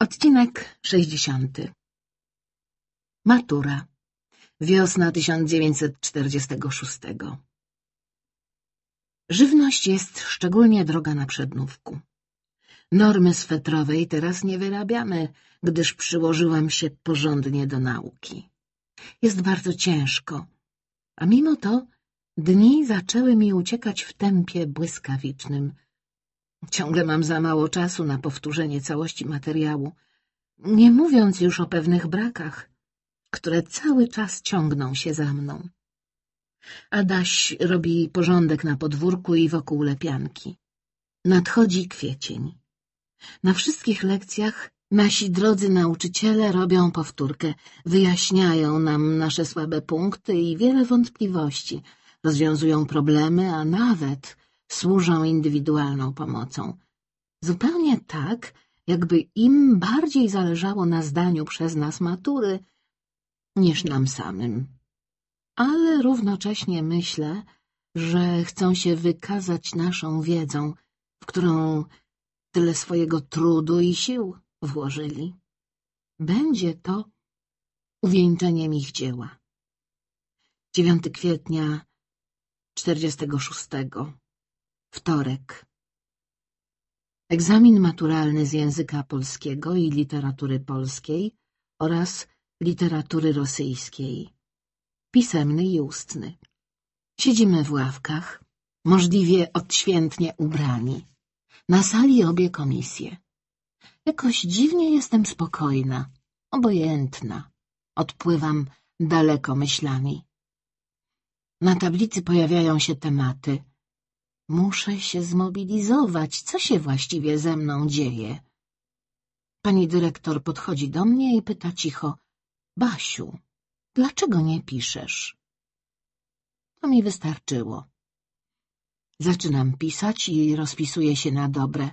Odcinek 60 Matura Wiosna 1946 Żywność jest szczególnie droga na przednówku. Normy swetrowej teraz nie wyrabiamy, gdyż przyłożyłam się porządnie do nauki. Jest bardzo ciężko, a mimo to dni zaczęły mi uciekać w tempie błyskawicznym – Ciągle mam za mało czasu na powtórzenie całości materiału, nie mówiąc już o pewnych brakach, które cały czas ciągną się za mną. Adaś robi porządek na podwórku i wokół lepianki. Nadchodzi kwiecień. Na wszystkich lekcjach nasi drodzy nauczyciele robią powtórkę, wyjaśniają nam nasze słabe punkty i wiele wątpliwości, rozwiązują problemy, a nawet służą indywidualną pomocą. Zupełnie tak, jakby im bardziej zależało na zdaniu przez nas matury, niż nam samym. Ale równocześnie myślę, że chcą się wykazać naszą wiedzą, w którą tyle swojego trudu i sił włożyli. Będzie to uwieńczeniem ich dzieła. 9 kwietnia 46 Wtorek. Egzamin maturalny z języka polskiego i literatury polskiej oraz literatury rosyjskiej. Pisemny i ustny. Siedzimy w ławkach, możliwie odświętnie ubrani. Na sali obie komisje. Jakoś dziwnie jestem spokojna, obojętna. Odpływam daleko myślami. Na tablicy pojawiają się tematy — Muszę się zmobilizować. Co się właściwie ze mną dzieje? Pani dyrektor podchodzi do mnie i pyta cicho. Basiu, dlaczego nie piszesz? To mi wystarczyło. Zaczynam pisać i rozpisuję się na dobre.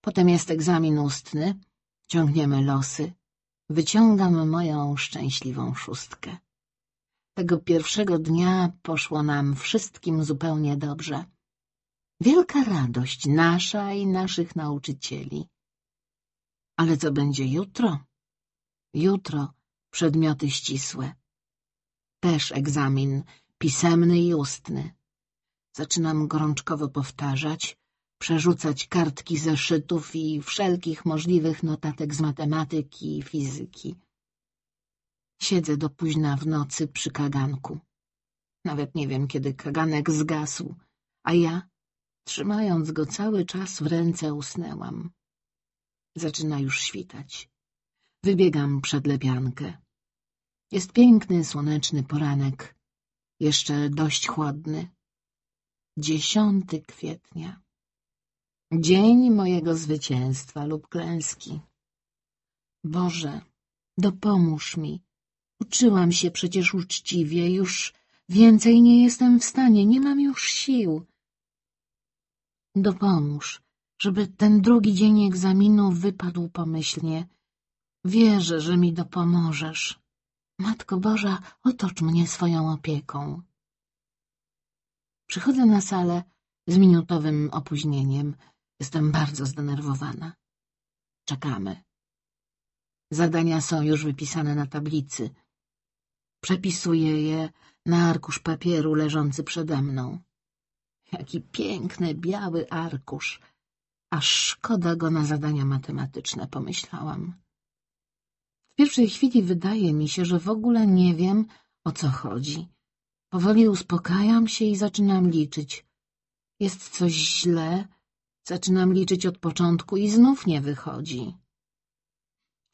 Potem jest egzamin ustny. Ciągniemy losy. Wyciągam moją szczęśliwą szóstkę. Tego pierwszego dnia poszło nam wszystkim zupełnie dobrze. Wielka radość nasza i naszych nauczycieli. Ale co będzie jutro? Jutro przedmioty ścisłe. Też egzamin pisemny i ustny. Zaczynam gorączkowo powtarzać, przerzucać kartki zeszytów i wszelkich możliwych notatek z matematyki i fizyki. Siedzę do późna w nocy przy kaganku. Nawet nie wiem, kiedy kaganek zgasł, a ja Trzymając go cały czas w ręce usnęłam. Zaczyna już świtać. Wybiegam przed lepiankę. Jest piękny, słoneczny poranek. Jeszcze dość chłodny. Dziesiąty kwietnia. Dzień mojego zwycięstwa lub klęski. Boże, dopomóż mi. Uczyłam się przecież uczciwie, już więcej nie jestem w stanie, nie mam już sił. Dopomóż, żeby ten drugi dzień egzaminu wypadł pomyślnie. Wierzę, że mi dopomożesz. Matko Boża, otocz mnie swoją opieką. Przychodzę na salę z minutowym opóźnieniem. Jestem bardzo zdenerwowana. Czekamy. Zadania są już wypisane na tablicy. Przepisuję je na arkusz papieru leżący przede mną. Jaki piękny, biały arkusz. Aż szkoda go na zadania matematyczne, pomyślałam. W pierwszej chwili wydaje mi się, że w ogóle nie wiem, o co chodzi. Powoli uspokajam się i zaczynam liczyć. Jest coś źle, zaczynam liczyć od początku i znów nie wychodzi.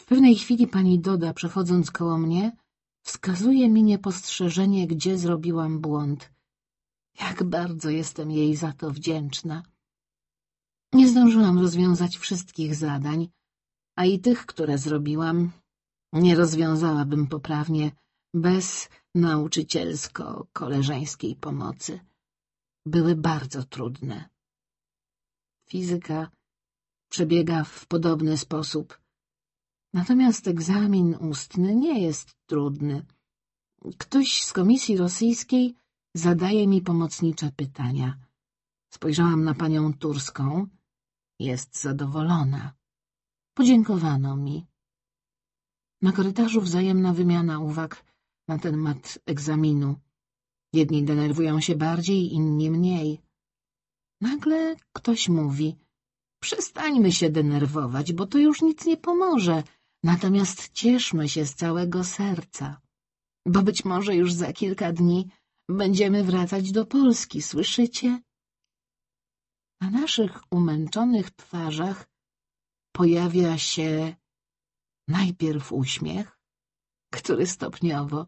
W pewnej chwili pani Doda, przechodząc koło mnie, wskazuje mi niepostrzeżenie, gdzie zrobiłam błąd. Jak bardzo jestem jej za to wdzięczna. Nie zdążyłam rozwiązać wszystkich zadań, a i tych, które zrobiłam, nie rozwiązałabym poprawnie bez nauczycielsko-koleżeńskiej pomocy. Były bardzo trudne. Fizyka przebiega w podobny sposób. Natomiast egzamin ustny nie jest trudny. Ktoś z komisji rosyjskiej Zadaje mi pomocnicze pytania. Spojrzałam na panią Turską. Jest zadowolona. Podziękowano mi. Na korytarzu wzajemna wymiana uwag na temat egzaminu. Jedni denerwują się bardziej, inni mniej. Nagle ktoś mówi — przestańmy się denerwować, bo to już nic nie pomoże, natomiast cieszmy się z całego serca, bo być może już za kilka dni będziemy wracać do Polski, słyszycie? Na naszych umęczonych twarzach pojawia się najpierw uśmiech, który stopniowo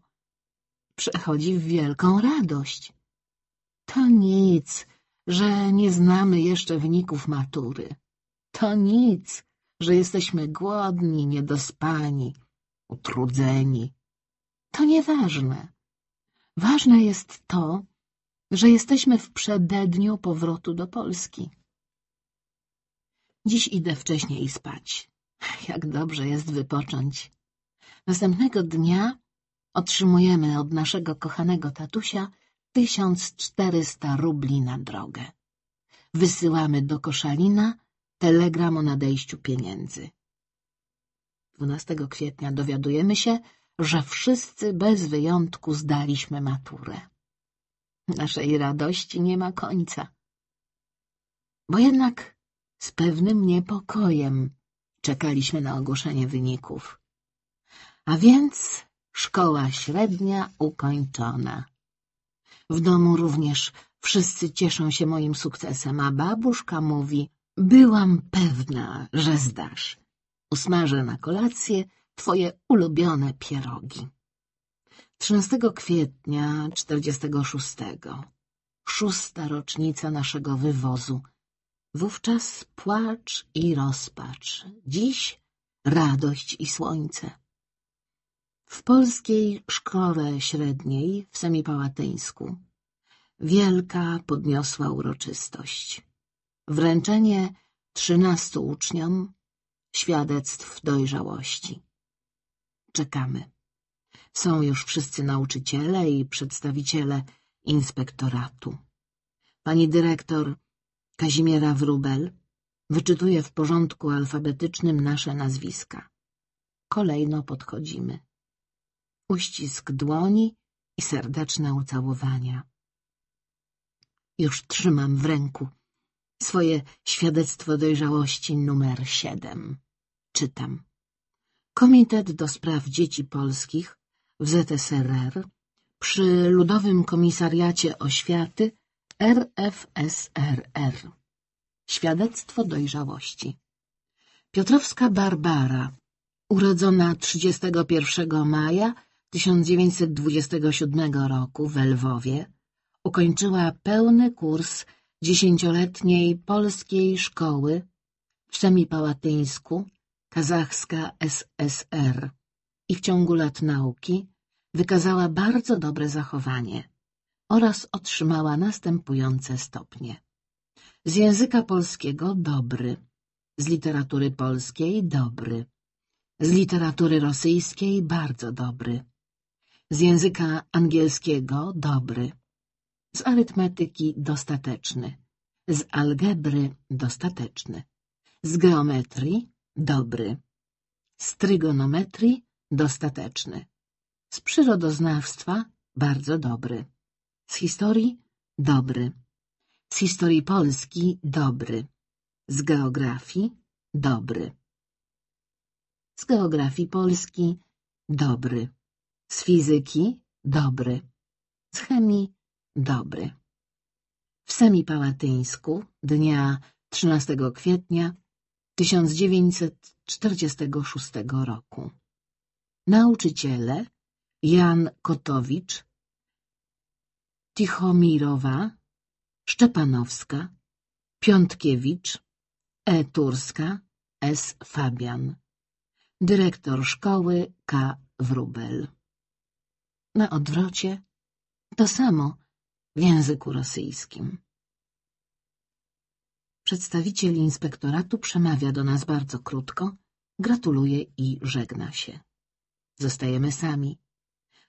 przechodzi w wielką radość. To nic, że nie znamy jeszcze wyników matury. To nic, że jesteśmy głodni, niedospani, utrudzeni. To nieważne. Ważne jest to, że jesteśmy w przededniu powrotu do Polski. Dziś idę wcześniej spać. Jak dobrze jest wypocząć. Następnego dnia otrzymujemy od naszego kochanego tatusia tysiąc czterysta rubli na drogę. Wysyłamy do Koszalina telegram o nadejściu pieniędzy. 12 kwietnia dowiadujemy się, że wszyscy bez wyjątku zdaliśmy maturę. Naszej radości nie ma końca. Bo jednak z pewnym niepokojem czekaliśmy na ogłoszenie wyników. A więc szkoła średnia ukończona. W domu również wszyscy cieszą się moim sukcesem, a babuszka mówi — byłam pewna, że zdasz. Usmażę na kolację twoje ulubione pierogi. 13 kwietnia 46. Szósta rocznica naszego wywozu. Wówczas płacz i rozpacz. Dziś radość i słońce. W polskiej szkole średniej w Semipałatyńsku wielka podniosła uroczystość. Wręczenie trzynastu uczniom świadectw dojrzałości. Czekamy. Są już wszyscy nauczyciele i przedstawiciele inspektoratu. Pani dyrektor Kazimiera Wrubel wyczytuje w porządku alfabetycznym nasze nazwiska. Kolejno podchodzimy. Uścisk dłoni i serdeczne ucałowania. Już trzymam w ręku swoje świadectwo dojrzałości numer siedem. Czytam. Komitet do Spraw Dzieci Polskich w ZSRR przy Ludowym Komisariacie Oświaty RFSRR. Świadectwo dojrzałości. Piotrowska Barbara, urodzona 31 maja 1927 roku w Lwowie, ukończyła pełny kurs dziesięcioletniej polskiej szkoły w Semipałatyńsku, Kazachska SSR i w ciągu lat nauki wykazała bardzo dobre zachowanie oraz otrzymała następujące stopnie. Z języka polskiego dobry, z literatury polskiej dobry, z literatury rosyjskiej bardzo dobry, z języka angielskiego dobry, z arytmetyki dostateczny, z algebry dostateczny, z geometrii dobry, z trygonometrii dostateczny, z przyrodoznawstwa bardzo dobry, z historii dobry, z historii Polski dobry, z geografii dobry, z geografii Polski dobry, z fizyki dobry, z chemii dobry. W Semipałatyńsku dnia 13 kwietnia 1946 roku. Nauczyciele Jan Kotowicz, Tichomirowa, Szczepanowska, Piątkiewicz, E. Turska, S. Fabian. Dyrektor szkoły K. Wrubel. Na odwrocie to samo w języku rosyjskim. Przedstawiciel inspektoratu przemawia do nas bardzo krótko, gratuluje i żegna się. Zostajemy sami,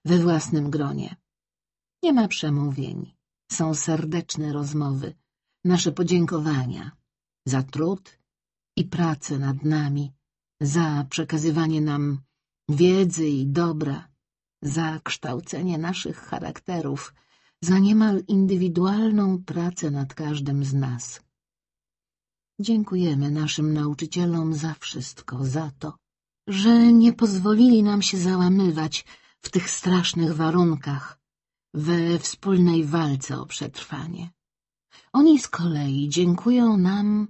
we własnym gronie. Nie ma przemówień, są serdeczne rozmowy, nasze podziękowania za trud i pracę nad nami, za przekazywanie nam wiedzy i dobra, za kształcenie naszych charakterów, za niemal indywidualną pracę nad każdym z nas. Dziękujemy naszym nauczycielom za wszystko, za to, że nie pozwolili nam się załamywać w tych strasznych warunkach, we wspólnej walce o przetrwanie. Oni z kolei dziękują nam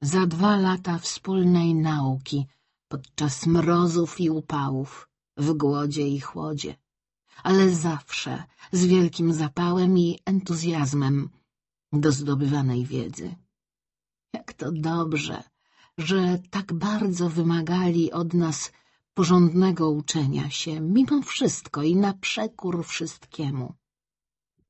za dwa lata wspólnej nauki podczas mrozów i upałów, w głodzie i chłodzie, ale zawsze z wielkim zapałem i entuzjazmem do zdobywanej wiedzy. Jak to dobrze, że tak bardzo wymagali od nas porządnego uczenia się, mimo wszystko i na przekór wszystkiemu.